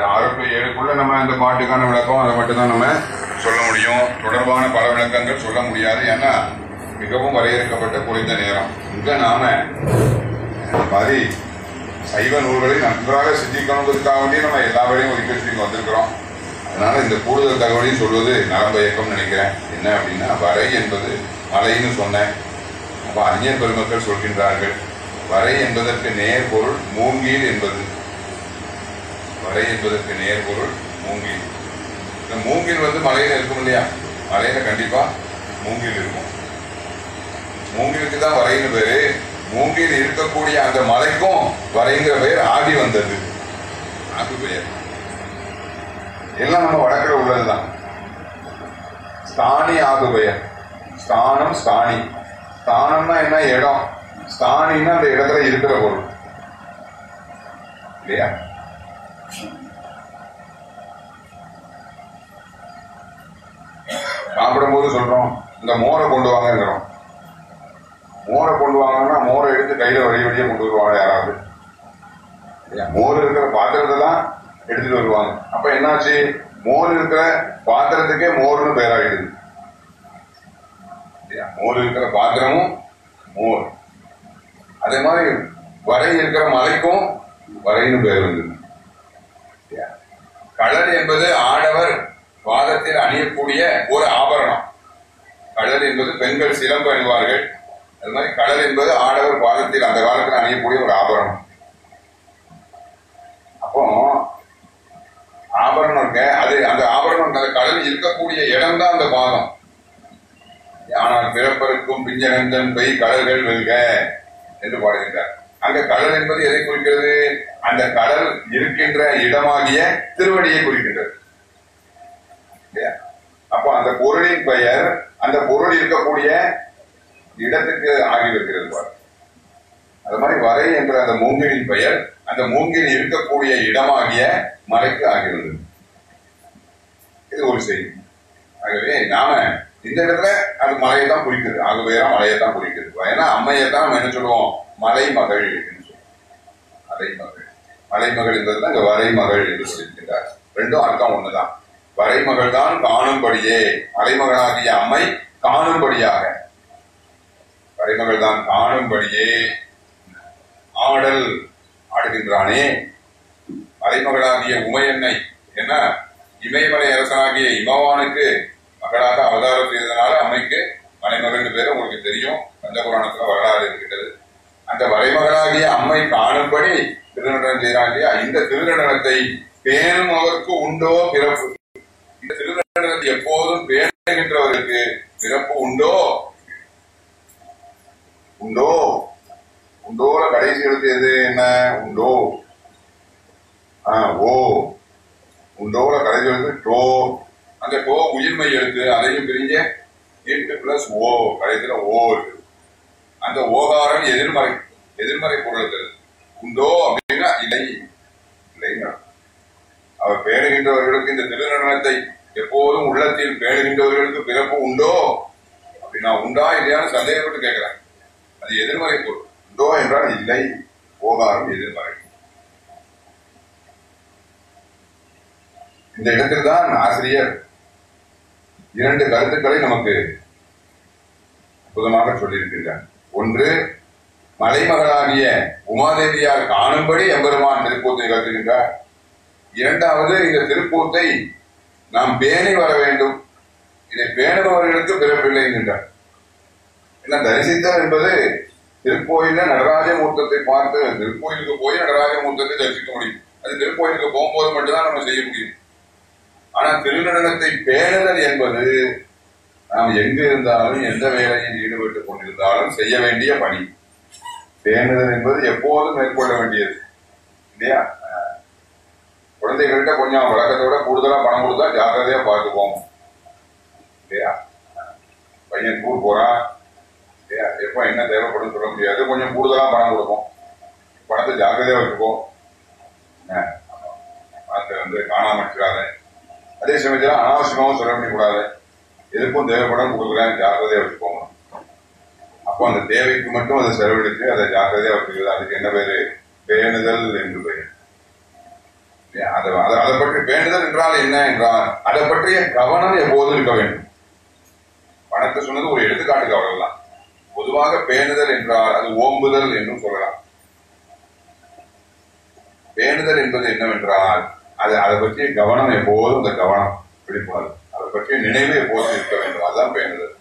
இந்த ஆறு ஏழுக்குள்ள நம்ம அந்த பாட்டுக்கான விளக்கம் அதை மட்டும்தான் நம்ம சொல்ல முடியும். தொடர்பான பல விளக்கங்கள் சொல்ல முடியாது. ஏன்னா மிகவும் வரையறுக்கப்பட்ட குறைந்த நேரம். இங்க நாம இந்த மாதிரி சைவ நூல்களை நன்றாக சிந்திக்கணுங்கிறதுக்காக வேண்டிய நம்ம எல்லா வேலையும் ஒதுக்கி வச்சு வந்திருக்கிறோம். அதனால இந்த கூடுதல் தகவலையும் சொல்வது நலம்பயக்கம் நினைக்கிறேன். என்ன அப்படின்னா வரை என்பது மலைன்னு சொன்னேன். அப்ப அறிஞர் பெருமக்கள் சொல்கின்றார்கள் வரை என்பதற்கு நேர் பொருள் மூங்கில் என்பது. மலை என்பதற்கு நேர் பொருள் மூங்கில். இந்த மூங்கில் வந்து மலையில இருக்கும் இல்லையா மலையில கண்டிப்பா மூங்கில் இருக்கும். மூங்கிலுக்கு தான் வரைன்னு பேரு. மூங்கில் இருக்கக்கூடிய அந்த மலைக்கும் வரைங்கிற பெயர் ஆதி வந்தது. ஆதி பெயர். எல்லாம் நம்ம வடக்குல உள்ளதுதான். ஸ்தானி ஆகு பெயர். ஸ்தானம் ஸ்தானி. ஸ்தானம்னா என்ன? இடம். ஸ்தானின்னா அந்த இடத்துல இருக்கிற பொருள். இல்லையா? சாப்பிடும்போது சொல்றோம் இந்த மோரை கொண்டு வாங்கிறோம் மோரை கொண்டு வாங்கன்னா மோரை எடுத்து கையில வழி வழியே கொண்டு வருவாங்க யாராவது. மோர் இருக்கிற பாத்திரத்தை தான் எடுத்துட்டு வருவாங்க. அப்ப என்னாச்சு? மோர் இருக்கிற பாத்திரத்துக்கே மோர்னு பேராயிடுது. மோர் இருக்கிற பாத்திரமும் மோர். அதே மாதிரி வரை இருக்கிற மலைக்கும் வரைன்னு பேர் வந்தது களர் என்பது ஆடவர் வாதத்தில் அணியக்கூடிய ஒரு ஆபரணம். கடல் என்பது பெண்கள் சிலம்பு அணிவார்கள். அது மாதிரி கடல் என்பது ஆடவர் பாதத்தில் அந்த காலத்தில் அணியக்கூடிய ஒரு ஆபரணம். அப்போ ஆபரணம் இருக்க. அது அந்த ஆபரணம் அந்த கடல் இருக்கக்கூடிய இடம் தான் அந்த பாதம். ஆனால் பிறப்பருக்கும் பிஞ்சனந்தன் பை கடல்கள் வெல்க என்று பாடுகின்றார். அங்க கடல் என்பது எதை குறிக்கிறது? அந்த கடல் இருக்கின்ற இடமாகிய திருவடியை குறிக்கின்றது. அப்போ அந்த பொருளின் பெயர் அந்த பொருள் இருக்கக்கூடிய இடத்துக்கு ஆகி பாரு. அது மாதிரி வரை என்ற அந்த மூங்கிலின் பெயர் அந்த மூங்கில் இருக்கக்கூடிய இடமாகிய மலைக்கு ஆகிறது இது ஒரு செய்தி. ஆகவே நாம இந்த இடத்துல அது மலையை தான் குறிக்குது. ஆகவேரா மலையை தான் குறிக்குது. ஏன்னா அம்மையை தான் நம்ம என்ன சொல்லுவோம்? மலைமகள் என்று சொல்லுவோம். மலைமகள் மலைமகள் என்பதுதான் இந்த வரைமகள் என்று சொல்லியிருக்கிறார் ரெண்டும் அர்த்தம் ஒண்ணுதான். வரைமகள் தான் காணும்படியே. அலைமகளாகிய அம்மை காணும்படியாக. வரைமகள் தான் காணும்படியே. ஆடல் ஆடுகின்றானே. மலைமகளாகிய உமையன்னை என்ன? இமயமலை அரசனாகிய இமவானுக்கு மகளாக அவதாரம் செய்ததனால அம்மைக்கு மலைமகன் பேர் உங்களுக்கு தெரியும். கந்த புராணத்துல வரலாறு இருக்கிறது அந்த வரைமகளாகிய அம்மை காணும்படி திருநடனம் செய்கிறான் இல்லையா? இந்த திருநடனத்தை பேணும் அவருக்கு உண்டோ பிறப்பு? இந்த திருநடனத்தை எப்போதும் பேணுகின்றவருக்கு சிறப்பு உண்டோ? உண்டோ? உண்டோல கடைசி எழுத்து எது? என்ன? உண்டோ. ஓ. உண்டோல கடைசி எழுத்து டோ. அந்த டோ உயிர்மை எழுத்து அதையும் பிரிஞ்ச எட்டு பிளஸ் ஓ கடைசியில ஓ இருக்கு. அந்த ஓகாரம் எதிர்மறை எதிர்மறை பொருள் உண்டோ அப்படின்னா இல்லை. அவர் பேணுகின்றவர்களுக்கு இந்த திருநடனத்தை எப்போதும் உள்ளத்தில் பேணுகின்றவர்களுக்கு பிறப்பு உண்டோ? அப்படின்னா உண்டா இல்லையான்னு சந்தேகப்பட்டு கேட்கிறேன் அது எதிர்மறை பொருள். உண்டோ என்றால் இல்லை. ஓகாரம் எதிர்மறை. இந்த இடத்தில் தான் ஆசிரியர் இரண்டு கருத்துக்களை நமக்கு அற்புதமாக சொல்லியிருக்கின்றார் ஒன்று மலைமகளாகிய உமாதேவியால் காணும்படி எம்பெருமான் திருக்கூத்தை கருதுகின்றார் இரண்டாவது இந்த திருக்கூத்தை நாம் பேணி வர வேண்டும். இதை பேணுபவர்களுக்கு பிறப்பில்லை என்கின்றார். என்ன தரிசித்தல் என்பது திருக்கோயில நடராஜ மூர்த்தத்தை பார்த்து திருக்கோயிலுக்கு போய் நடராஜ மூர்த்தத்தை தரிசிக்க முடியும். அது திருக்கோயிலுக்கு போகும்போது மட்டும்தான் நம்ம செய்ய முடியும். ஆனா திருநடனத்தை பேணுதல் என்பது நாம் எங்கு இருந்தாலும் எந்த வேலையில் ஈடுபட்டுக் கொண்டிருந்தாலும் செய்ய வேண்டிய பணி. பேணுதல் என்பது எப்போதும் மேற்கொள்ள வேண்டியது. இல்லையா? குழந்தைகள்கிட்ட கொஞ்சம் விளக்கத்தோடு கூடுதலாக பணம் கொடுத்தா ஜாக்கிரதையாக பார்த்துப்போம் இல்லையா பையன் டூர் போகிறான் இல்லையா எப்போ என்ன தேவைப்படும் சொல்ல முடியாது. கொஞ்சம் கூடுதலாக பணம் கொடுப்போம். பணத்தை ஜாக்கிரதையாக வச்சுப்போம் பணத்தை வந்து காணாம வச்சுக்காது அதே சமயத்தில் அனாவசியமாகவும் சொல்ல கூடாது எதுக்கும் தேவைப்படும் கொடுக்குறேன் ஜாக்கிரதையாக வச்சுக்கோங்க. அப்போ அந்த தேவைக்கு மட்டும் அதை செலவழித்து அதை ஜாக்கிரதையாக வச்சுக்கிறது. அதுக்கு என்ன பேரு? பேணுதல் என்று பெயர். அதை அதை பற்றி பேணுதல் என்றால் என்ன என்றால் அதை பற்றிய கவனம் எப்போதும் இருக்க வேண்டும். பணத்தை சொன்னது ஒரு எடுத்துக்காட்டுக்கு அவ்வளவுதான். பொதுவாக பேணுதல் என்றால் அது ஓம்புதல் என்றும் சொல்லலாம். பேணுதல் என்பது என்னவென்றால் அது அதை பற்றிய கவனம் எப்போதும் அந்த கவனம் விழிப்புணர்வு அதை பற்றிய நினைவு எப்போதும் இருக்க வேண்டும். அதுதான் பேணுதல்.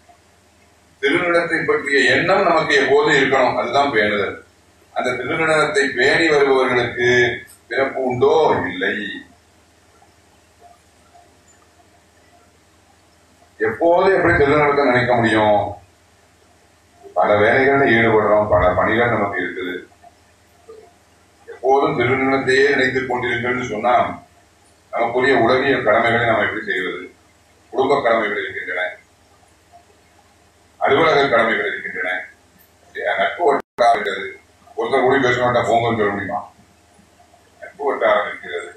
திருநிலத்தை பற்றிய எண்ணம் நமக்கு எப்போதும் இருக்கணும். அதுதான் பேணுதல். அந்த திருநிலத்தை பேணி வருபவர்களுக்கு பிறப்பு உண்டோ இல்லை? எப்போது எப்படி திருநிலத்தை நினைக்க முடியும்? பல வேலைகளில் ஈடுபடுறோம் பல பணிகள் நமக்கு இருக்குது. எப்போதும் திருநிலத்தையே நினைத்துக் கொண்டிருக்கணும்னு சொன்னா நமக்குரிய உலகியல் கடமைகளை நாம் எப்படி செய்வது? குடும்ப கடமைகள் இருக்கின்றன. அலுவலக கடமைகள் இருக்கின்றன. நட்பு வட்டாரம் ஒருத்தர் கூடி பேச மாட்டா போங்கன்னு சொல்ல முடியுமா? வட்டாரம் இருக்கிறது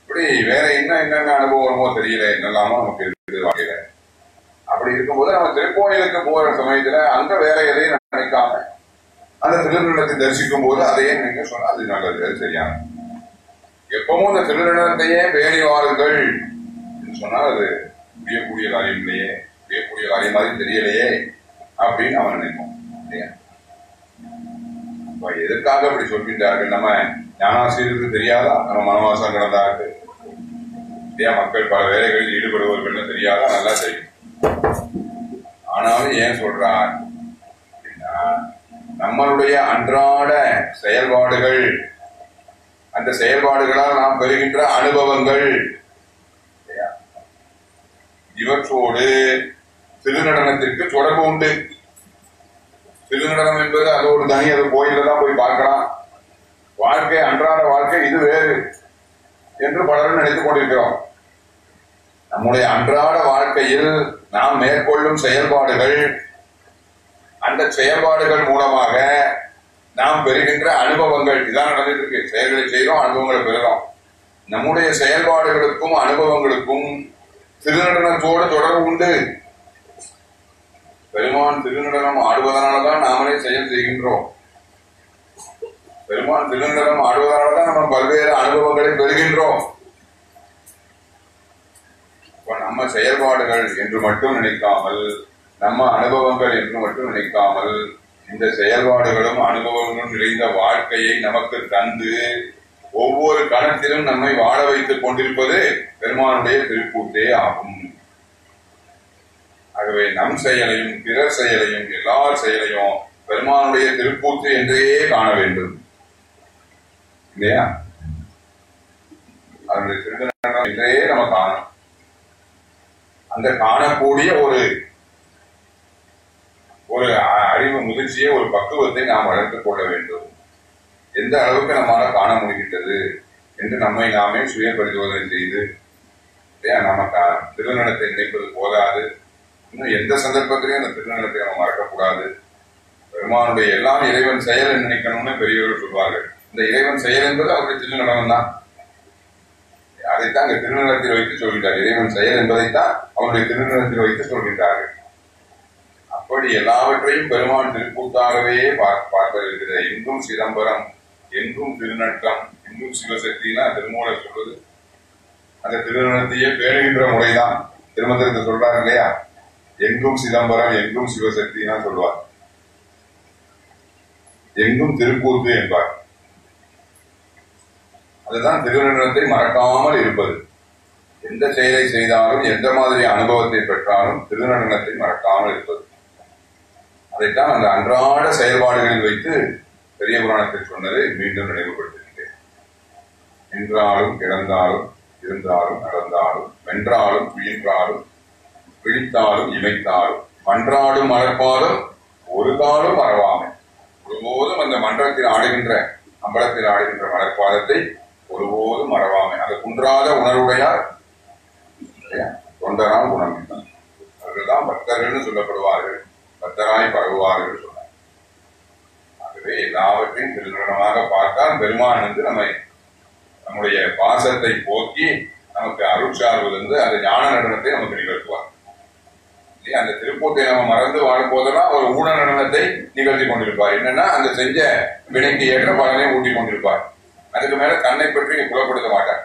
இப்படி வேற என்ன என்னென்ன அனுபவம் வருமோ தெரியல என்னெல்லாமோ நமக்கு இருக்குது வாழ்க்கையில. அப்படி இருக்கும்போது நம்ம திருக்கோயிலுக்கு போற சமயத்துல அங்க வேற எதையும் நினைக்காம அந்த திருநிலத்தை தரிசிக்கும் போது அதையே நீங்க சொன்னா அது நல்லது அது சரியான எப்பவும் இந்த திருநிலத்தையே பேணி வாருங்கள் சொன்னால் அது முடியக்கூடிய காரியம் இல்லையே முடியக்கூடிய காரியம் மாதிரி தெரியலையே அப்படின்னு அவன் நினைப்போம் இல்லையா? அப்ப அப்படி சொல்கின்றார்கள் நம்ம ஞானாசிரியருக்கு தெரியாதா? நம்ம மனவாசம் கிடந்தார்கள் இல்லையா மக்கள் பல வேலைகளில் ஈடுபடுவர்கள் தெரியாதா? நல்லா தெரியும். ஆனாலும் ஏன் சொல்றார்? அப்படின்னா நம்மளுடைய அன்றாட செயல்பாடுகள் அந்த செயல்பாடுகளால் நாம் பெறுகின்ற அனுபவங்கள் இவற்றோடு திருநடனத்திற்கு தொடர்பு உண்டு. திருநடனம் என்பது அது ஒரு தனி அது கோயில தான் போய் பார்க்கலாம். வாழ்க்கை அன்றாட வாழ்க்கை இது வேறு என்று பலரும் நினைத்துக் கொண்டிருக்கிறோம். நம்முடைய அன்றாட வாழ்க்கையில் நாம் மேற்கொள்ளும் செயல்பாடுகள் அந்த செயல்பாடுகள் மூலமாக நாம் பெறுகின்ற அனுபவங்கள் இதான் நடந்துட்டு இருக்கு. செயல்களை செய்கிறோம் அனுபவங்களை பெறுகிறோம். நம்முடைய செயல்பாடுகளுக்கும் அனுபவங்களுக்கும் திருநடனத்தோடு தொடர்பு உண்டு. பெருமான் திருநடனம் ஆடுவதனாலதான் நாமளே செயல் செய்கின்றோம். பெருமான் திருநடனம் ஆடுவதனாலதான் நம்ம பல்வேறு அனுபவங்களை பெறுகின்றோம். நம்ம செயல்பாடுகள் என்று மட்டும் நினைக்காமல் நம்ம அனுபவங்கள் என்று மட்டும் நினைக்காமல் இந்த செயல்பாடுகளும் அனுபவங்களும் நிறைந்த வாழ்க்கையை நமக்கு தந்து ஒவ்வொரு கணத்திலும் நம்மை வாழ வைத்துக் கொண்டிருப்பது பெருமானுடைய திருக்கூட்டே ஆகும். ஆகவே நம் செயலையும் பிறர் செயலையும் எல்லார் செயலையும் பெருமானுடைய திருப்பூற்று என்றே காண வேண்டும். இல்லையா? அதனுடைய திருநடம் என்றே நம்ம காணும் அந்த காணக்கூடிய ஒரு ஒரு அ- அறிவு முதிர்ச்சியை ஒரு பக்குவத்தை நாம் வளர்த்துக் கொள்ள வேண்டும். எந்த அளவுக்கு நம்மால் காண முடிகின்றது என்று நம்மை நாமே சுய பரிசோதனை செய்து இல்லையா? நம்ம கா- திருநடத்தை நினைப்பது போதாது. இன்னும் எந்த சந்தர்ப்பத்திலையும் அந்த திருநடத்தை நம்ம மறக்கக்கூடாது. பெருமானுடைய எல்லாம் இறைவன் செயல் நினைக்கணும்னு பெரியவர்கள் சொல்வார்கள். இந்த இறைவன் செயல் என்பது அவருடைய திருநடனம் தான் அதைத்தான் அங்க திருநடத்தில் வைத்து சொல்கின்றார். இறைவன் செயல் என்பதைத்தான் அவருடைய திருநடத்தில் வைத்து சொல்கின்றார்கள். அப்படி எல்லாவற்றையும் பெருமான் திருக்கூத்தாகவே பார்- பார்ப்பதற்கிற என்றும் சிதம்பரம் என்றும் திருநட்டம் என்றும் சிவசக்தினா திருமூலர் சொல்வது. அந்த திருநடத்தையே பேணுகின்ற முறைதான் திருமந்திரத்தை சொல்றாரு இல்லையா? எங்கும் சிதம்பரம் எங்கும் சிவசக்தினா சொல்வார். எங்கும் திருக்கூத்து என்பார். அதுதான் திருநடனத்தை மறக்காமல் இருப்பது. எந்த செயலை செய்தாலும் எந்த மாதிரி அனுபவத்தை பெற்றாலும் திருநடனத்தை மறக்காமல் இருப்பது. அதைத்தான் அந்த அன்றாட செயல்பாடுகளில் வைத்து பெரிய புராணத்தில் சொன்னதை மீண்டும் நினைவுபடுத்துகின்றேன் நின்றாலும் கிடந்தாலும் இருந்தாலும் நடந்தாலும் வென்றாலும் வீழ்ந்தாலும் பிடித்தாலும் இமைத்தாலும் மன்றாடும் மலர்பாலும் ஒரு காலும் மறவாமை ஒருபோதும் அந்த மன்றத்தில் ஆடுகின்ற அம்பலத்தில் ஆடுகின்ற மலர்பாதத்தை ஒருபோதும் மறவாமை. அது குன்றாத உணர்வுடையார். தொண்டரால் குணமிட்டார் அவர்கள்தான் பக்தர்கள்னு சொல்லப்படுவார்கள். பக்தராய் பரவுவார்கள் சொன்னார். ஆகவே எல்லாவற்றையும் திருநடனமாக பார்த்தால் பெருமான் வந்து நம்மை நம்முடைய பாசத்தை போக்கி நமக்கு அருட்சார்விலிருந்து அந்த ஞான நடனத்தை நமக்கு நிகழ்த்துவார். அந்த திருப்பூத்தை நம்ம மறந்து வாழும் போதெல்லாம் ஒரு ஊன நடனத்தை நிகழ்த்தி கொண்டிருப்பார். என்னன்னா அந்த செஞ்ச வினைக்கு ஏற்ற பலனை ஊட்டி கொண்டிருப்பார். அதுக்கு மேல தன்னை பற்றி புலப்படுத்த மாட்டார்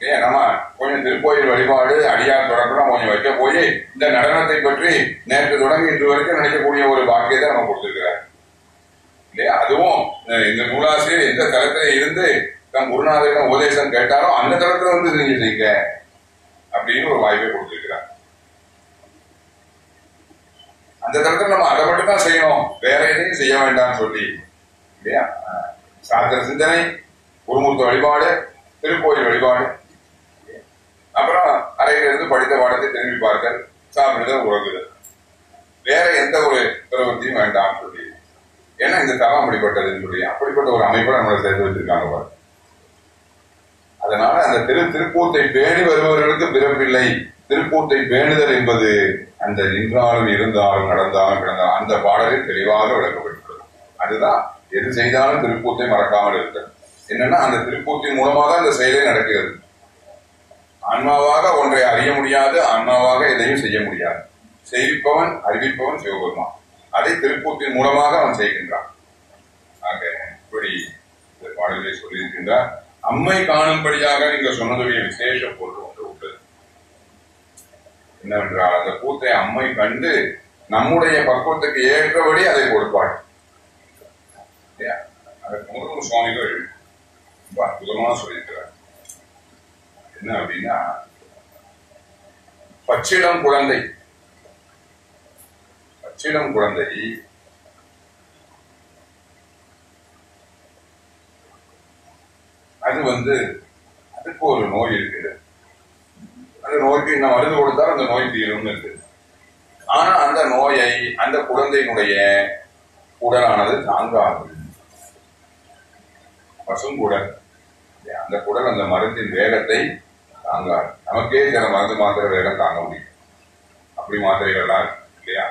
ஏன்? நம்ம கொஞ்சம் திருக்கோயில் வழிபாடு அடியார் தொடர்புலாம் கொஞ்சம் வைக்க போய் இந்த நடனத்தை பற்றி நேற்று தொடங்கி இன்று வரைக்கும் நினைக்கக்கூடிய ஒரு பாக்கியத்தை நம்ம கொடுத்துருக்கிறார். இல்லையா? அதுவும் இந்த நூலாசிரியர் எந்த தளத்துல இருந்து தன் குருநாதரிடம் உபதேசம் கேட்டாலும் அந்த தளத்துல வந்து நீங்க அப்படின்னு ஒரு வாய்ப்பை கொடுத்துருக்கிறார். அந்த தளத்துல நம்ம அதை மட்டும் தான் செய்யணும். வேற எதையும் செய்ய வேண்டாம்னு சொல்லி. இல்லையா? சாஸ்திர சிந்தனை குருமூர்த்த வழிபாடு திருக்கோயில் வழிபாடு. அப்புறம் அறையிலிருந்து படித்த பாடத்தை திரும்பி பார்த்தல் சாப்பிடுதல் உறங்குதல். வேற எந்த ஒரு பிரவൃத்தியும் வேண்டாம் சொல்லி. ஏன்னா இந்த தவம் அப்படிப்பட்டதுன்னு சொல்லி. அப்படிப்பட்ட ஒரு அமைப்பை நம்மளை சேர்த்து வச்சிருக்காங்க பாரு. அதனால அந்த திரு திருக்கூத்தை பேணி வருபவர்களுக்கு பிறப்பில்லை. திருக்கூத்தை பேணுதல் என்பது அந்த நின்றாலும் இருந்தாலும் நடந்தாலும் கிடந்தாலும் அந்த பாடலில் தெளிவாக விளக்கப்பட்டுள்ளது அதுதான் எது செய்தாலும் திருப்பூத்தை மறக்காமல் இருக்க என்னன்னா அந்த திருக்கூத்தின் மூலமாக தான் அந்த செயலே நடக்கிறது. ஆன்மாவாக ஒன்றை அறிய முடியாது ஆன்மாவாக எதையும் செய்ய முடியாது. செய்விப்பவன் அறிவிப்பவன் சிவபெருமான். அதை திருக்கூத்தின் மூலமாக அவன் செய்கின்றான். ஆக இப்படி இந்த பாடலை சொல்லியிருக்கின்றார். அம்மை காணும்படியாக நீங்க சொன்னதுடைய விசேஷ பொருள் ஒன்று உள்ளது என்னவென்றால் அந்த பூத்தை அம்மை கண்டு நம்முடைய பக்குவத்துக்கு ஏற்றபடி அதை கொடுப்பாள். இல்லையா? அதை சுவாமிகள் ரொம்ப அற்புதமாக சொல்லியிருக்கிறார். என்ன அப்படின்னா பச்சிடம் குழந்தை. பச்சிடம் குழந்தை அது வந்து அதுக்கு ஒரு நோய் இருக்குது. அந்த நோய்க்கு இன்னும் மருந்து கொடுத்தால் அந்த நோய் தீரும்னு இருக்கு ஆனா அந்த நோயை அந்த குழந்தையினுடைய உடலானது தாங்காது. பசுங்குடல் அந்த குடல் அந்த மருந்தின் வேகத்தை தாங்காது. நமக்கே சில மருந்து மாத்திரை வேகம் தாங்க முடியும். அப்படி மாத்திரைகள்லாம் இருக்கு இல்லையா?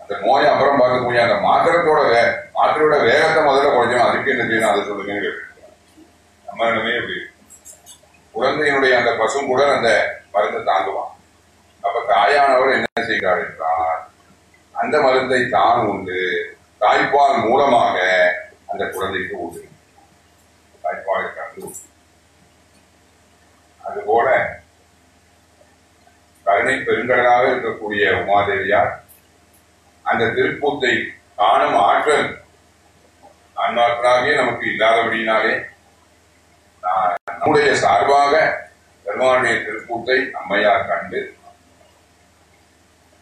அந்த நோயை அப்புறம் பார்க்கக்கூடிய அந்த மாத்திரத்தோட வே மாத்திரையோட வேகத்தை முதல்ல குறைஞ்சோம் அதுக்கு என்ன செய்யணும்? அதை சொல்லுங்கன்னு கேட்டு நம்ம இடமே இப்படி குழந்தையினுடைய அந்த பசுங்குடல் அந்த மருந்தை தாங்குவான். அப்ப தாயானவர் என்ன செய்கிறார் என்றால் அந்த மருந்தை தான் உண்டு. தாய்ப்பால் மூலமாக அந்த குழந்தைக்கு உண்டு. தாய்ப்பாலை கண்டு அதுபோல கருணை பெருங்கடலாக இருக்கக்கூடிய உமாதேவியார் அந்த திருப்பூத்தை காணும் ஆற்றல் அந்நாட்களாகவே நமக்கு இல்லாதபடியினாலே நம்முடைய சார்பாக பெருமானுடைய திருப்பூத்தை அம்மையார் கண்டு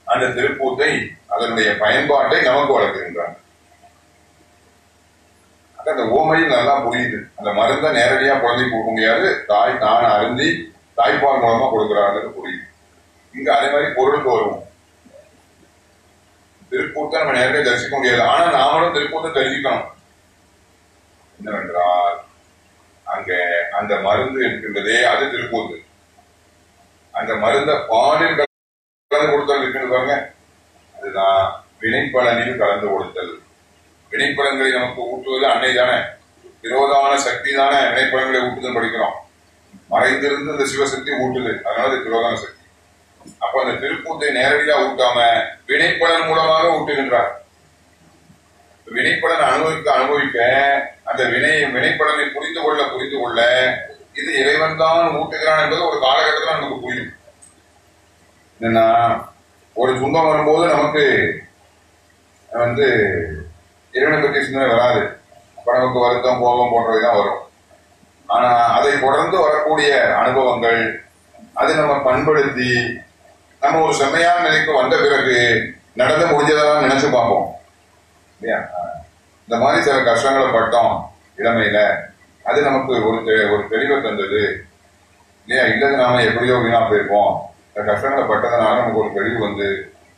அந்த திருப்பூத்தை அதனுடைய பயன்பாட்டை நமக்கு வளர்க்கின்றார் அக்கா அந்த ஓமையும் நல்லா புரியுது. அந்த மருந்தை நேரடியா குழந்தைக்கு கொடுக்க முடியாது. தாய் தான் அருந்தி தாய்ப்பால் மூலமா கொடுக்குறாங்கிறது புரியுது. இங்க அதே மாதிரி பொருளுக்கு வருவோம். திருக்கூத்தை நம்ம நேரடியாக தரிசிக்க முடியாது. ஆனா நாமளும் திருக்கூத்தை தரிசிக்கணும். என்னவென்றால் அங்க அந்த மருந்து இருக்கின்றதே அது திருக்கூத்து அந்த மருந்த பாலில் கலந்து கொடுத்தல் இருக்குன்னு பாருங்க. அதுதான் வினைப்பலனில் கலந்து கொடுத்தல். வினைப்படங்களை நமக்கு ஊட்டுவது அன்னை தானே. விரோதமான சக்தி தானே வினைப்படங்களை ஊட்டுதல் படிக்கிறோம். மறைந்திருந்து இந்த சிவசக்தி ஊட்டுது. அதனால அது விரோதான சக்தி. அப்ப அந்த திருக்கூத்தை நேரடியா ஊட்டாம வினைப்பலன் மூலமாக ஊட்டுகின்றார். வினைப்பலன் அனுபவிக்க அனுபவிக்க அந்த வினை வினைப்பலனை புரிந்து கொள்ள புரிந்து கொள்ள இது இறைவன் தான் ஊட்டுகிறான் என்பது ஒரு காலகட்டத்தில் நமக்கு புரியும். என்னன்னா ஒரு துன்பம் வரும்போது நமக்கு வந்து இறைவனை பற்றி சிந்தனை வராது. அப்ப நமக்கு வருத்தம் கோபம் போன்றவை தான் வரும். ஆனா அதை தொடர்ந்து வரக்கூடிய அனுபவங்கள் அதை நம்ம பண்படுத்தி நம்ம ஒரு செம்மையான நிலைக்கு வந்த பிறகு நடந்து முடிஞ்சதெல்லாம் நினைச்சு பார்ப்போம். இல்லையா? இந்த மாதிரி சில கஷ்டங்களை பட்டோம் இளமையில. அது நமக்கு ஒரு ஒரு தெளிவை தந்தது. இல்லையா? இல்லது நாம எப்படியோ வீணா போயிருப்போம். இந்த கஷ்டங்களை பட்டதுனால நமக்கு ஒரு தெளிவு வந்து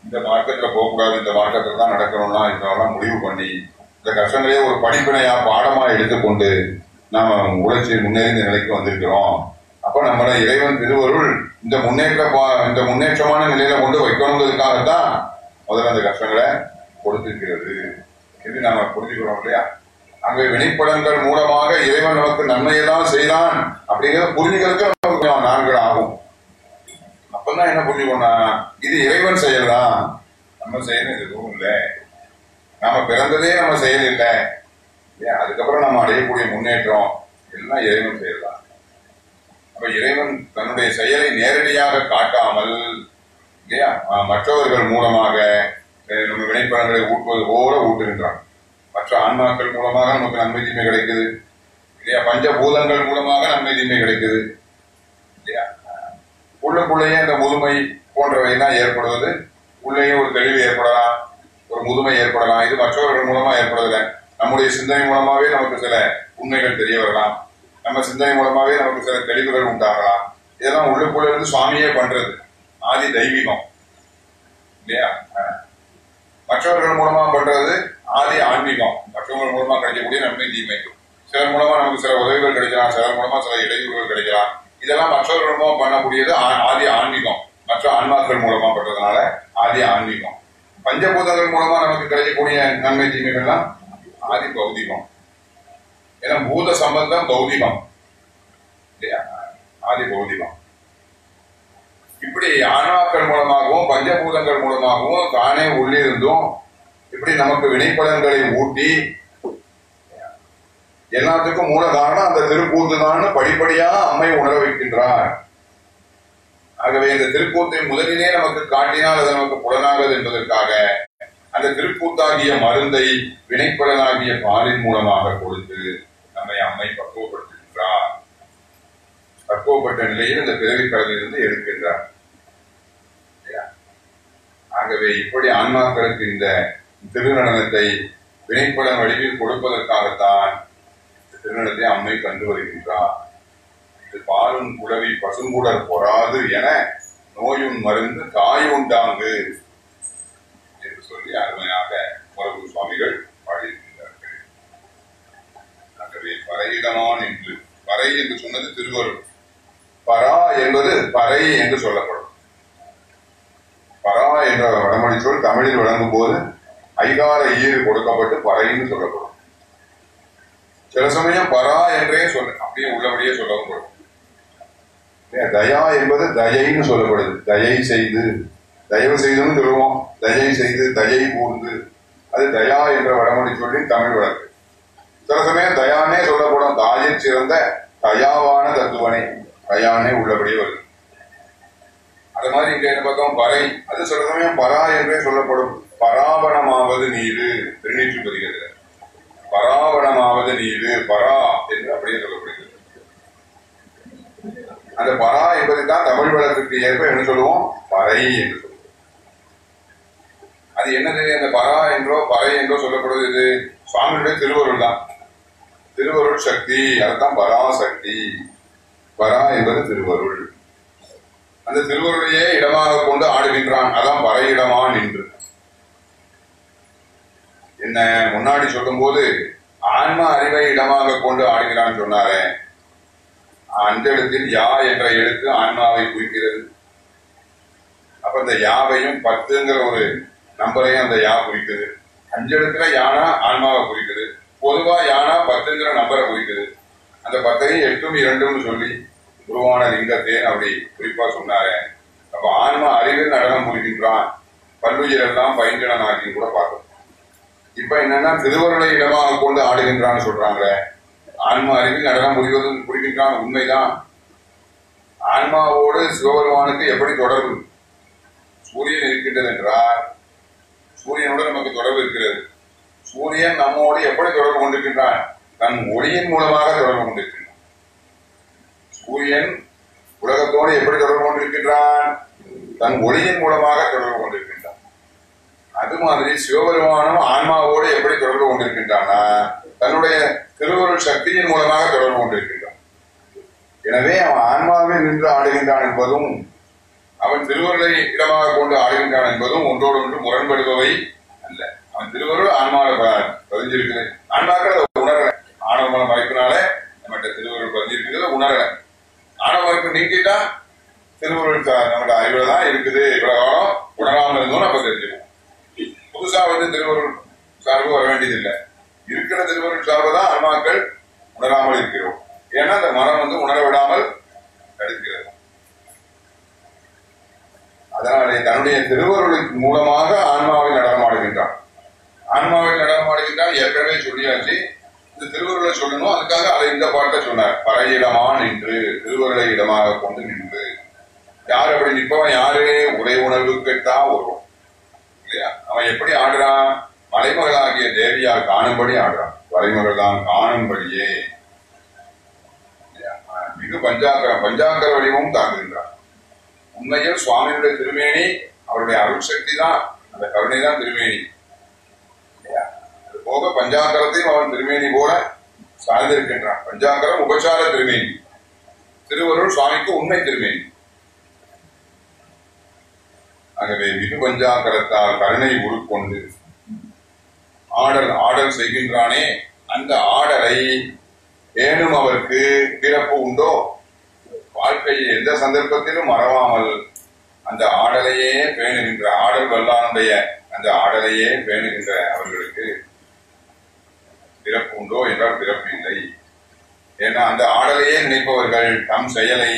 இந்த மார்க்கத்துல போகக்கூடாது இந்த மார்க்கத்துல தான் நடக்கணும்னா இதெல்லாம் முடிவு பண்ணி இந்த கஷ்டங்களையே ஒரு படிப்பினையா பாடமா எடுத்துக்கொண்டு நாம உழைச்சி முன்னேறிந்த நிலைக்கு வந்திருக்கிறோம். அப்ப நம்மள இறைவன் திருவருள் இந்த முன்னேற்ற பா- இந்த முன்னேற்றமான நிலையில கொண்டு வைக்கணுங்கிறதுக்காகத்தான் முதல்ல அந்த கஷ்டங்களை கொடுத்திருக்கிறது. என்று நாம புரிஞ்சுக்கிறோம் இல்லையா? அங்கே வினைப்படங்கள் மூலமாக இறைவன் நமக்கு நன்மையை தான் செய்தான் அப்படிங்கிறத புரிஞ்சுக்கிறதுக்கு நமக்கு கொஞ்சம் நான்கள் ஆகும். அப்பதான் என்ன புரிஞ்சுக்கோனா இது இறைவன் செயல்தான். நம்ம செயல் எதுவும் இல்லை. நாம பிறந்ததே நம்ம செயல் இல்லை. ஏன் அதுக்கப்புறம் நம்ம அடையக்கூடிய முன்னேற்றம் எல்லாம் இறைவன் செயல்தான். அப்ப இறைவன் தன்னுடைய செயலை நேரடியாக காட்டாமல் இல்லையா? மற்றவர்கள் மூலமாக நம்ம வினைப்படங்களை ஊட்டுவது போல ஊட்டுகின்றான். மற்ற ஆன்மாக்கள் மூலமாக நமக்கு நன்மை தீமை கிடைக்குது. இல்லையா? பஞ்சபூதங்கள் மூலமாக நன்மை தீமை கிடைக்குது. உள்ளுக்குள்ளேயே இந்த முதுமை போன்றவை தான் ஏற்படுவது. உள்ளேயே ஒரு தெளிவு ஏற்படலாம் ஒரு முதுமை ஏற்படலாம். இது மற்றவர்கள் மூலமா ஏற்படுவதில்லை நம்முடைய சிந்தனை மூலமாவே நமக்கு சில உண்மைகள் தெரிய வரலாம். நம்ம சிந்தனை மூலமாவே நமக்கு சில தெளிவுகள் உண்டாகலாம். இதெல்லாம் உள்ளுக்குள்ள இருந்து சுவாமியே பண்றது. ஆதி தெய்வீகம். இல்லையா? மற்றவர்கள் மூலமா பண்றது ஆதி ஆன்மீகம். மற்றவர்கள் மூலமா கிடைக்கக்கூடிய நன்மை தீமை சிலர் மூலமா நமக்கு சில உதவிகள் கிடைக்கலாம். சிலர் மூலமா சில இடையூறுகள் கிடைக்கலாம். காணக்கூடியது ஆதி ஆன்மீகம். மற்ற ஆன்மாக்கள் மூலமா பட்டதுனால ஆதி ஆன்மீகம். பஞ்சபூதங்கள் மூலமா நமக்கு கிடைக்கக்கூடிய நன்மை தீமைகள்லாம் ஆதி பௌதிகம். ஏன்னா பூத சம்பந்தம் பௌதிகம். ஆதி பௌதிகம். இப்படி ஆன்மாக்கள் மூலமாகவும் பஞ்சபூதங்கள் மூலமாகவும் தானே உள்ளிருந்தும் இப்படி நமக்கு வினைப்படங்களை ஊட்டி எல்லாத்துக்கும் மூல காரணம் அந்த திருக்கூத்து தான் படிப்படியாக அம்மை உணர வைக்கின்றார். ஆகவே இந்த திருக்கூத்தை முதலிலே நமக்கு காட்டினால் அது நமக்கு புலனாகது என்பதற்காக அந்த திருக்கூத்தாகிய மருந்தை வினைப்பலனாகிய பாலின் மூலமாக கொடுத்து நம்மை அம்மை பக்குவப்படுத்துகின்றார். பக்குவப்பட்ட நிலையில் இந்த பிறவி கடலிலிருந்து எடுக்கின்றார். ஆகவே இப்படி ஆன்மாக்களுக்கு இந்த திருநடனத்தை வினைப்பலன் வடிவில் கொடுப்பதற்காகத்தான் திருநடனத்தை அம்மை கண்டு வருகின்றார். பாலும் குடவி பசுங்குடர் பொறாது என நோயும் மருந்து தாயுண்டாங்கு என்று சொல்லி அருமையாக முரகு சுவாமிகள் பாடியிருக்கின்றார்கள். ஆகவே பறையிடமான் என்று பறை என்று சொன்னது திருவருள். பரா என்பது பறை என்று சொல்லப்படும். பரா என்ற வடமொழி சொல் தமிழில் வழங்கும் போது ஐகார ஈறு கொடுக்கப்பட்டு பறைன்னு சொல்லப்படும். சில சமயம் பரா என்றே சொல்ல அப்படியே உள்ளபடியே சொல்லவும் படும். தயா என்பது தயைன்னு சொல்லப்படுது. தயை செய்து தயவு செய்துன்னு சொல்லுவோம்? தயை செய்து தயை கூர்ந்து. அது தயா என்ற வடமொழி சொல்லி தமிழ் வழக்கு. சில சமயம் தயானே சொல்லப்படும். தாயின் சிறந்த தயாவான தத்துவனை. தயானே உள்ளபடியே வருது. அது மாதிரி இங்க என்ன பார்த்தோம்? பறை. அது சில சமயம் பரா என்றே சொல்லப்படும். பராவணமாவது நீரு. திருநீற்று பெறுகிறது பராவணமாவது நீரு. பரா என்று அப்படியே சொல்லப்படும். அந்த பரா என்பதுதான் தமிழ் வளத்துக்கு ஏற்ப என்ன சொல்லுவோம்? பறை என்று சொல்லுவோம். அது என்னது? அந்த பரா என்றோ பறை என்றோ சொல்லப்படுவது இது சுவாமியுடைய திருவருள் தான். திருவருள் சக்தி அதுதான் பராசக்தி பரா என்பது திருவருள். அந்த திருவருளையே இடமாக கொண்டு ஆடுகின்றான். அதான் பறையிடமான் என்று என்ன முன்னாடி சொல்லும்போது ஆன்ம அறிவை இடமாக கொண்டு ஆடுகிறான் சொன்னாரே. அந்த இடத்தில் யா என்ற எழுத்து ஆன்மாவை குறிக்கிறது. அப்ப இந்த யாவையும் பத்துங்கிற ஒரு நம்பரையும் அந்த யா குறிக்குது. அஞ்சு இடத்துல யானா ஆன்மாவை குறிக்குது. பொதுவா யானா பத்துங்கிற நம்பரை குறிக்குது. அந்த பத்தையும் எட்டும் இரண்டும்னு சொல்லி குருவான லிங்கத்தேன் அப்படி குறிப்பா சொன்னாரு. அப்ப ஆன்மா அறிவில் நடனம் புரிகின்றான். பல்லுயிர் எல்லாம் பைங்கடன் கூட பார்க்கணும் இப்ப என்னன்னா திருவருளை இடமாக கொண்டு ஆடுகின்றான்னு சொல்றாங்க ஆன்மா அறிவில் நடனம் புரிவது புரிகின்றான் உண்மைதான். ஆன்மாவோடு சிவபெருமானுக்கு எப்படி தொடர்பு? சூரியன் இருக்கின்றது என்றால் சூரியனுடன் நமக்கு தொடர்பு இருக்கிறது. சூரியன் நம்மோடு எப்படி தொடர்பு கொண்டிருக்கின்றான்? தன் ஒளியின் மூலமாக தொடர்பு கொண்டிருக்கின்றான். சூரியன் உலகத்தோடு எப்படி தொடர்பு கொண்டிருக்கின்றான்? தன் ஒளியின் மூலமாக தொடர்பு கொண்டிருக்கின்றான். அது மாதிரி சிவபெருமானும் ஆன்மாவோடு எப்படி தொடர்பு கொண்டிருக்கின்றானா தன்னுடைய திருவருள் சக்தியின் மூலமாக தொடர்பு கொண்டிருக்கின்றான். எனவே அவன் ஆன்மாவில் நின்று ஆடுகின்றான் என்பதும் அவன் திருவருளை இடமாக கொண்டு ஆடுகின்றான் என்பதும் ஒன்றோடு ஒன்று முரண்படுபவை அல்ல. அவன் திருவருள் ஆன்மாவில் ப- பதிஞ்சிருக்குது ஆன்மாக்கள் அதை உணரல. ஆணவ மறைப்பினால நம்மகிட்ட திருவருள் பதிஞ்சிருக்கிறது உணரல. ஆணவ மறைப்பு நீக்கிட்டா திருவருள் நம்மளோட அறிவுல தான் இருக்குது. இவ்வளவு காலம் உணராமல் இருந்தோம் நம்ம தெரிஞ்சுக்கணும். புதுசா வந்து திருவருள் சார்பு வர வேண்டியதில்லை. இருக்கிற திருவருள் சார்பு தான் ஆன்மாக்கள் உணராமல் இருக்கிறோம். ஏன்னா அந்த மனம் வந்து உணர விடாமல் தடுக்கிறது. அதனாலே தன்னுடைய திருவருளின் மூலமாக ஆன்மாவில் நடனமாடுகின்றான் ஆன்மாவில் நடமாடுகின்றான் ஏற்கனவே சொல்லியாச்சு. இந்த திருவருளை சொல்லணும் அதுக்காக அதை இந்த பாட்டை சொன்னார். பறையிடமா நின்று திருவருளை இடமாக கொண்டு நின்று. யார் அப்படி நிற்பவன்? யாரு? உரை உணர்வு கேட்டா வருவோம் இல்லையா? அவன் எப்படி ஆடுறான்? மலைமகளாகிய தேவியார் காணும்படி ஆடுறான். வரைமகள் தான் காணும்படியே மிகு பஞ்சாக்கர பஞ்சாக்கர வடிவமும் தாங்குகின்றான். உண்மையில் சுவாமியுடைய திருமேனி அவருடைய அருள் சக்தி தான் அந்த கருணை தான் திருமேனி அது போக பஞ்சாக்கரத்தையும் அவன் திருமேனி போல சார்ந்திருக்கின்றான். பஞ்சாக்கரம் உபசார திருமேனி. திருவருள் சுவாமிக்கு உண்மை திருமேனி. ஆகவே மிகு பஞ்சாக்கரத்தால் கருணை உருக்கொண்டு ஆடல் ஆடல் செய்கின்றானே அந்த ஆடலை ஏனும் அவருக்கு பிறப்பு உண்டோ? வாழ்க்கையில் எந்த சந்தர்ப்பத்திலும் மறவாமல் அந்த ஆடலையே பேணுகின்ற ஆடல் வல்லானுடைய அந்த ஆடலையே பேணுகின்ற அவர்களுக்கு பிறப்பு உண்டோ என்றால் பிறப்பு இல்லை. ஏன்னா அந்த ஆடலையே நினைப்பவர்கள் தம் செயலை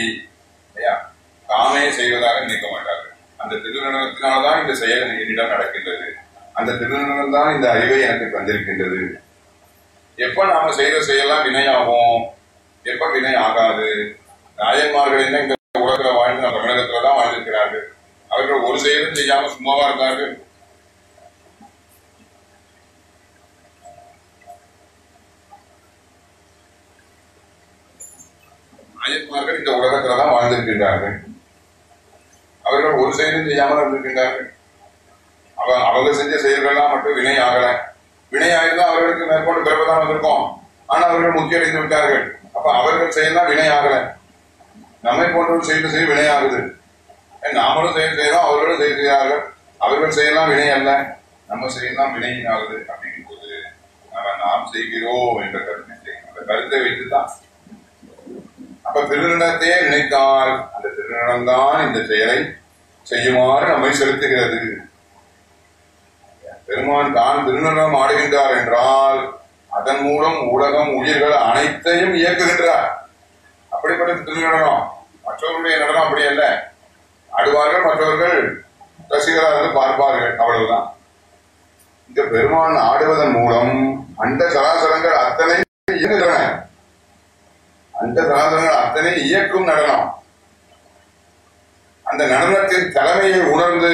தாமே செய்வதாக நினைக்க மாட்டார்கள். அந்த திருநடனத்தினால்தான் இந்த செயல் என்னிடம் நடக்கின்றது. அந்த திருநிலம் தான் இந்த அறிவை எனக்கு தந்திருக்கின்றது எப்ப நாம செய்த செயலாம் வினையாகும்? எப்ப வினை ஆகாது? நாயன்மார்கள் என்ன இந்த உலகத்துல வாழ்ந்து நம்ம தமிழகத்துல தான் வாழ்ந்திருக்கிறார்கள். அவர்கள் ஒரு செயலும் செய்யாம சும்மாவா இருந்தார்கள்? நாயன்மார்கள் இந்த உலகத்துல தான் வாழ்ந்திருக்கின்றார்கள். அவர்கள் ஒரு செயலும் செய்யாமல் இருந்திருக்கின்றார்கள். அவன் அவங்க செஞ்ச செயல்கள்லாம் மட்டும் வினை ஆகல. வினை ஆயிருந்தா அவர்களுக்கு மேற்கொண்டு பிறப்புதான் வந்திருக்கோம். ஆனா அவர்கள் முக்கியடைந்து விட்டார்கள். அப்ப அவர்கள் செயல்லாம் வினை ஆகல. நம்மை போன்றவர் செய்து செய்ய வினை ஆகுது. ஏன் நாமளும் செயல் செய்யறோம் அவர்களும் செயல் செய்கிறார்கள். அவர்கள் செய்யலாம் வினை அல்ல. நம்ம செய்யலாம் வினை ஆகுது அப்படிங்கும் போது நம்ம நாம் செய்கிறோம் என்ற கருத்தை அந்த கருத்தை வைத்துதான் அப்ப திருநிலத்தையே நினைத்தால் அந்த திருநடம் தான் இந்த செயலை செய்யுமாறு நம்மை செலுத்துகிறது. பெருமான் தான் திருநிலம் ஆடுகின்றார் என்றால் அதன் மூலம் உலகம் உயிர்கள் அனைத்தையும் இயக்குகின்றார். அப்படிப்பட்ட திருநடனம் மற்றவர்களுடைய நடனம் அப்படி அல்ல. ஆடுவார்கள் மற்றவர்கள் ரசிகராக பார்ப்பார்கள் அவ்வளவுதான். இந்த பெருமான் ஆடுவதன் மூலம் அண்ட சராசரங்கள் அத்தனை இயங்குகின்றன. அந்த சராசரங்கள் அத்தனை இயக்கும் நடனம். அந்த நடனத்தின் தலைமையை உணர்ந்து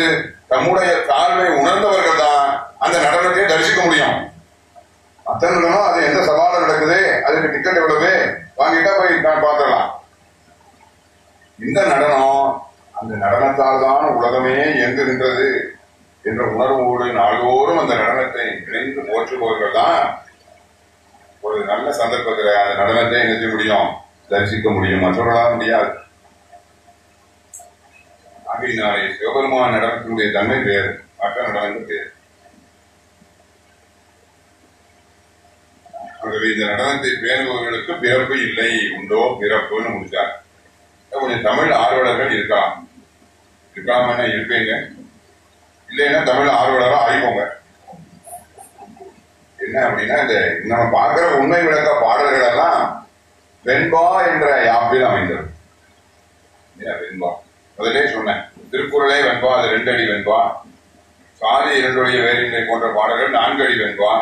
தம்முடைய தாழ்வை உணர்ந்தவர்கள் தான் அந்த நடனத்தை தரிசிக்க முடியும். அத்தனை நடனம் அது எந்த சவால நடக்குது அதுக்கு டிக்கெட் எவ்வளவு வாங்கிட்டா போய் நான் பார்த்துடலாம். இந்த நடனம் அந்த நடனத்தால் தான் உலகமே இயங்குகின்றது என்ற உணர்வோடு நாள்தோறும் அந்த நடனத்தை இணைந்து போற்றுபவர்கள் தான் ஒரு நல்ல சந்தர்ப்பத்தில் அந்த நடனத்தை நிறுத்த முடியும் தரிசிக்க முடியும். மற்றவர்களால் முடியாது. ஆகையினாலே சிவபெருமான் நடனத்தினுடைய தன்மை பேர் மற்ற நடனங்கள் பேர் ஆகவே இந்த நடனத்தை பேணுபவர்களுக்கு பிறப்பு இல்லை உண்டோ பிறப்புன்னு முடிச்சார். கொஞ்சம் தமிழ் ஆர்வலர்கள் இருக்கலாம் இருக்காம இருப்பீங்க. இல்லைன்னா தமிழ் ஆர்வலரா ஆயிப்போங்க என்ன அப்படின்னா இந்த நம்ம பார்க்கிற உண்மை விளக்க பாடல்கள் எல்லாம் வெண்பா என்ற யாப்பில் அமைந்தது. ஏன் வெண்பா. முதலே சொன்னேன் திருக்குறளே வெண்பா அது ரெண்டு அடி வெண்பா. சாதி இரண்டுடைய வேறின்மை போன்ற பாடல்கள் நான்கு அடி வெண்பா.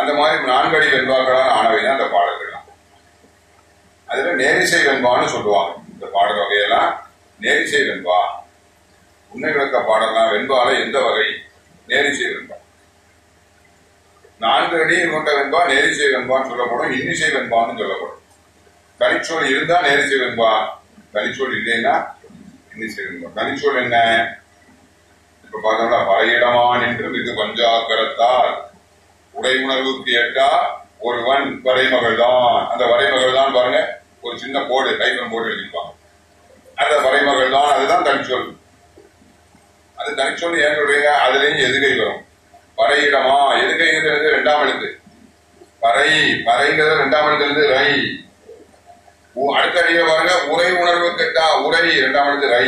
அந்த மாதிரி நான்கடி வெண்பாக்களால் ஆனவை தான் அந்த பாடல்கள் அதுல நேரிசை வெண்பான்னு சொல்லுவாங்க. இந்த பாடல் வகையெல்லாம் நேரிசை வெண்பா. உண்மை விளக்க பாடலாம் வெண்பால எந்த வகை? நேரிசை வெண்பா. நான்கு அடி கொண்ட வெண்பா நேரிசை வெண்பான்னு சொல்லப்படும். இன்னிசை வெண்பான்னு சொல்லப்படும். கனிச்சொல் இருந்தா நேரிசை வெண்பா. கனிச்சொல் இல்லைன்னா இன்னிசை வெண்பா. கனிச்சொல் என்ன? இப்ப பார்த்தோம்னா இடமா நின்று மிகு பஞ்சாக்கரத்தால். உடை உணர்வுக்கு எட்டா ஒருவன் வரைமகள் தான் அந்த வரைமகள் தான் பாருங்க ஒரு சின்ன போர்டு கைப்பன் போர்டு எழுதிப்பாங்க அந்த வரைமகள் தான் அதுதான் தனிச்சொல் அது தனிச்சொல் ஏன் அதுலேயும் அதுலயும் எதுகை வரும். வரையிடமா எதுகைங்கிறது ரெண்டாம் எழுத்து. பறை பறைங்கிறது ரெண்டாம் எழுத்து ரை. அடுத்த அடியை பாருங்க உரை உணர்வு கேட்டா உரை இரண்டாம் எழுத்து ரை.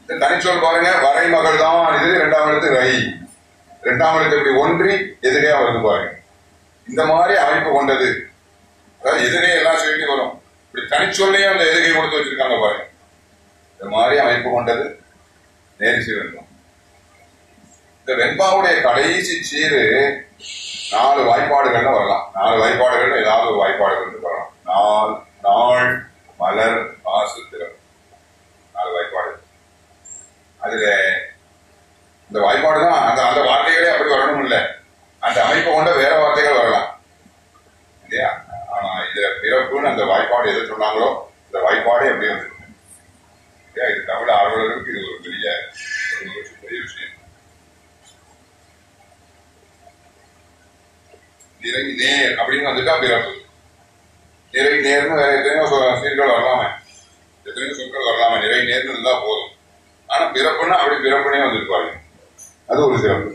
இந்த தனிச்சொல் பாருங்க வரைமகள் தான் இது இரண்டாம் எழுத்து ரை. ரெண்டாம் இடத்தை இப்படி ஒன்றி எதிரே வருது பாருங்க இந்த மாதிரி அமைப்பு கொண்டது. அதாவது எதிரே எல்லா செய்தியும் வரும். இப்படி தனிச்சொல்லையே அந்த எதிர்கை கொடுத்து வச்சிருக்காங்க பாருங்க இந்த மாதிரி அமைப்பு கொண்டது. நேரிசை வேண்டும். இந்த வெண்பாவுடைய கடைசி சீரு நாலு வாய்ப்பாடுகள்ல வரலாம். நாலு வாய்ப்பாடுகள் ஏதாவது ஒரு வாய்ப்பாடுகள் வரலாம். நாள் நாள் மலர் காசு திறம் நாலு வாய்ப்பாடு. அதுல இந்த வாய்ப்பாடு தான் அந்த அந்த வார்த்தைகளே அப்படி வரணும் இல்ல அந்த அமைப்பை கொண்ட வேற வார்த்தைகள் வரலாம். இல்லையா? ஆனா இதுல பிறப்புன்னு அந்த வாய்ப்பாடு எதை சொன்னாங்களோ இந்த வாய்ப்பாடே எப்படி வந்துருக்கு இல்லையா? இது தமிழ் ஆர்வலர்களுக்கு இது ஒரு பெரிய பெரிய விஷயம். நிறை நேர் அப்படின்னு வந்துட்டா பிறப்பு. நிறை நேர்னு வேற எத்தனையோ சீர்கள் வரலாமே. எத்தனையோ சொற்கள் வரலாமே. நிறை நேர்னு இருந்தா போதும். ஆனா பிறப்புன்னா அப்படி பிறப்புனே வந்திருப்பாரு அது ஒரு சிறப்பு.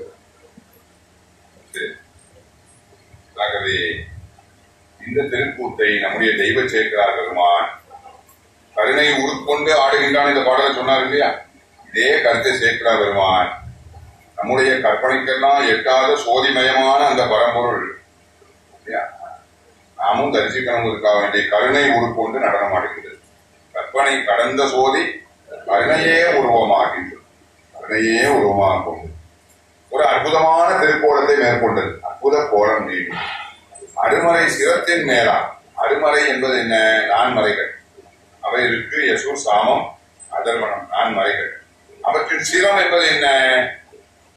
ஆகவே இந்த திருக்கூத்தை நம்முடைய தெய்வ சேர்க்கிறார் பெருமான் கருணை உருக்கொண்டு ஆடுகின்றான் இந்த பாடலை சொன்னார் இல்லையா? இதே கருத்தை சேர்க்கிறார் பெருமான். நம்முடைய கற்பனைக்கெல்லாம் எட்டாத சோதிமயமான அந்த பரம்பொருள் நாமும் தரிசிக்கணும் இருக்க வேண்டிய கருணை உருக்கொண்டு நடனம் ஆடுகிறது கற்பனை கடந்த சோதி கருணையே உருவமாகின்றது. கருணையே உருவமாக கொண்டு ஒரு அற்புதமான திருக்கோலத்தை மேற்கொண்டது. அற்புத கோலம் நீடி. அருமறை சிரத்தின் மேலா அருமறை என்பது என்ன? நான்மறைகள். அவை இருக்கு யசூர் சாமம் அதர்வனம் நான்மறைகள். அவற்றின் சிரம் என்பது என்ன?